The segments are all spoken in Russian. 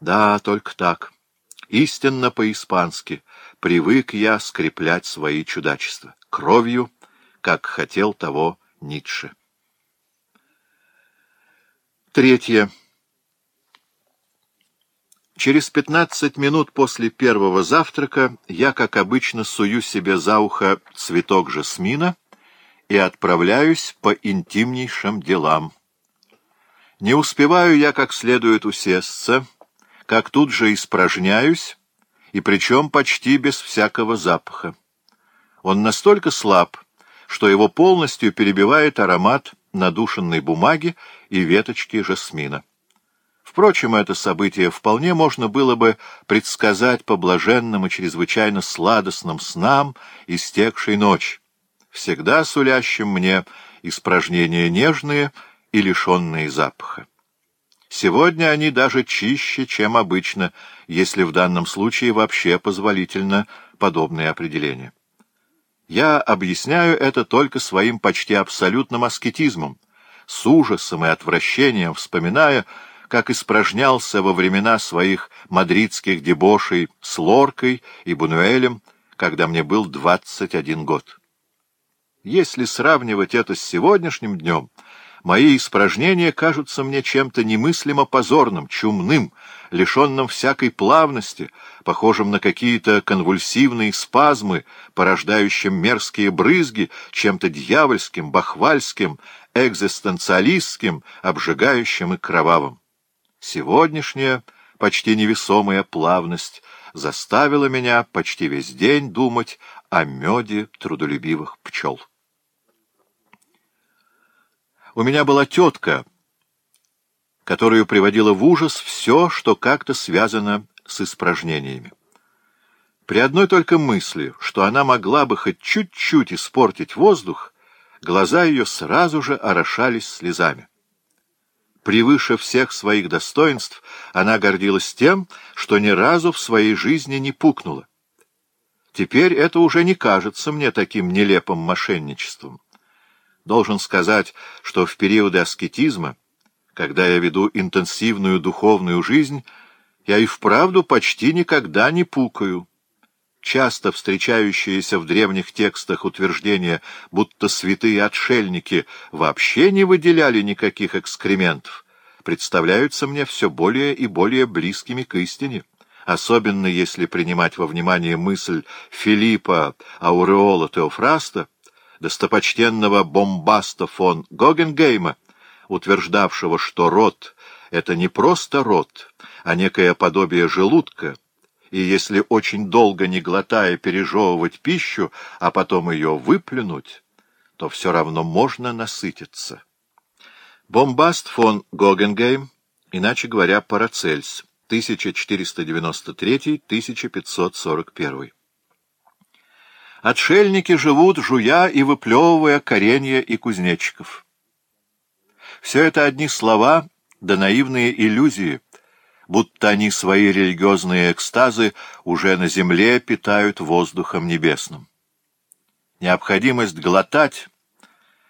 Да, только так. Истинно по-испански. Привык я скреплять свои чудачества. Кровью, как хотел того Ницше. Третье. Через пятнадцать минут после первого завтрака я, как обычно, сую себе за ухо цветок жасмина и отправляюсь по интимнейшим делам. Не успеваю я как следует усесться, — как тут же испражняюсь, и причем почти без всякого запаха. Он настолько слаб, что его полностью перебивает аромат надушенной бумаги и веточки жасмина. Впрочем, это событие вполне можно было бы предсказать по блаженным и чрезвычайно сладостным снам истекшей ночи, всегда сулящим мне испражнения нежные и лишенные запаха. Сегодня они даже чище, чем обычно, если в данном случае вообще позволительно подобные определения. Я объясняю это только своим почти абсолютным аскетизмом, с ужасом и отвращением вспоминая, как испражнялся во времена своих мадридских дебошей с Лоркой и Бунуэлем, когда мне был 21 год. Если сравнивать это с сегодняшним днем — Мои испражнения кажутся мне чем-то немыслимо позорным, чумным, лишенным всякой плавности, похожим на какие-то конвульсивные спазмы, порождающим мерзкие брызги, чем-то дьявольским, бахвальским, экзистенциалистским, обжигающим и кровавым. Сегодняшняя почти невесомая плавность заставила меня почти весь день думать о меде трудолюбивых пчел. У меня была тетка, которую приводило в ужас все, что как-то связано с испражнениями. При одной только мысли, что она могла бы хоть чуть-чуть испортить воздух, глаза ее сразу же орошались слезами. Превыше всех своих достоинств она гордилась тем, что ни разу в своей жизни не пукнула. Теперь это уже не кажется мне таким нелепым мошенничеством. Должен сказать, что в периоды аскетизма, когда я веду интенсивную духовную жизнь, я и вправду почти никогда не пукаю. Часто встречающиеся в древних текстах утверждения, будто святые отшельники вообще не выделяли никаких экскрементов, представляются мне все более и более близкими к истине особенно если принимать во внимание мысль Филиппа Ауреола Теофраста, достопочтенного бомбаста фон Гогенгейма, утверждавшего, что рот — это не просто рот, а некое подобие желудка, и если очень долго не глотая пережевывать пищу, а потом ее выплюнуть, то все равно можно насытиться. Бомбаст фон Гогенгейм, иначе говоря, Парацельс, 1493-1541. Отшельники живут, жуя и выплевывая коренья и кузнечиков. Все это одни слова, да наивные иллюзии, будто они свои религиозные экстазы уже на земле питают воздухом небесным. Необходимость глотать,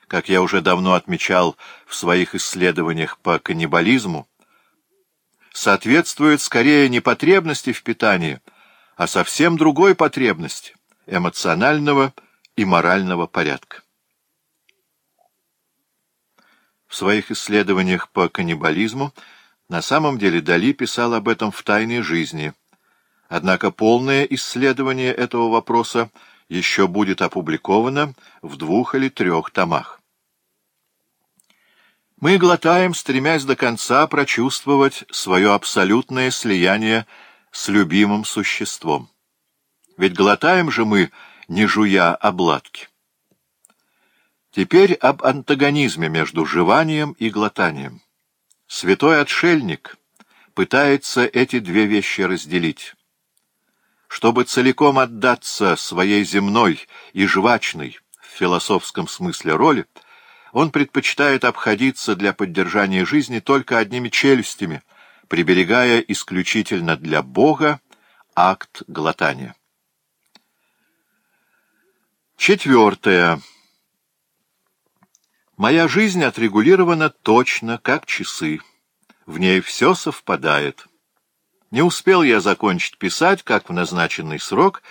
как я уже давно отмечал в своих исследованиях по каннибализму, соответствует скорее не потребности в питании, а совсем другой потребности эмоционального и морального порядка. В своих исследованиях по каннибализму на самом деле Дали писал об этом в «Тайной жизни». Однако полное исследование этого вопроса еще будет опубликовано в двух или трех томах. Мы глотаем, стремясь до конца прочувствовать свое абсолютное слияние с любимым существом. Ведь глотаем же мы, не жуя обладки. Теперь об антагонизме между жеванием и глотанием. Святой отшельник пытается эти две вещи разделить. Чтобы целиком отдаться своей земной и жвачной, в философском смысле роли, он предпочитает обходиться для поддержания жизни только одними челюстями, приберегая исключительно для Бога акт глотания. Четвертое. Моя жизнь отрегулирована точно, как часы. В ней все совпадает. Не успел я закончить писать, как в назначенный срок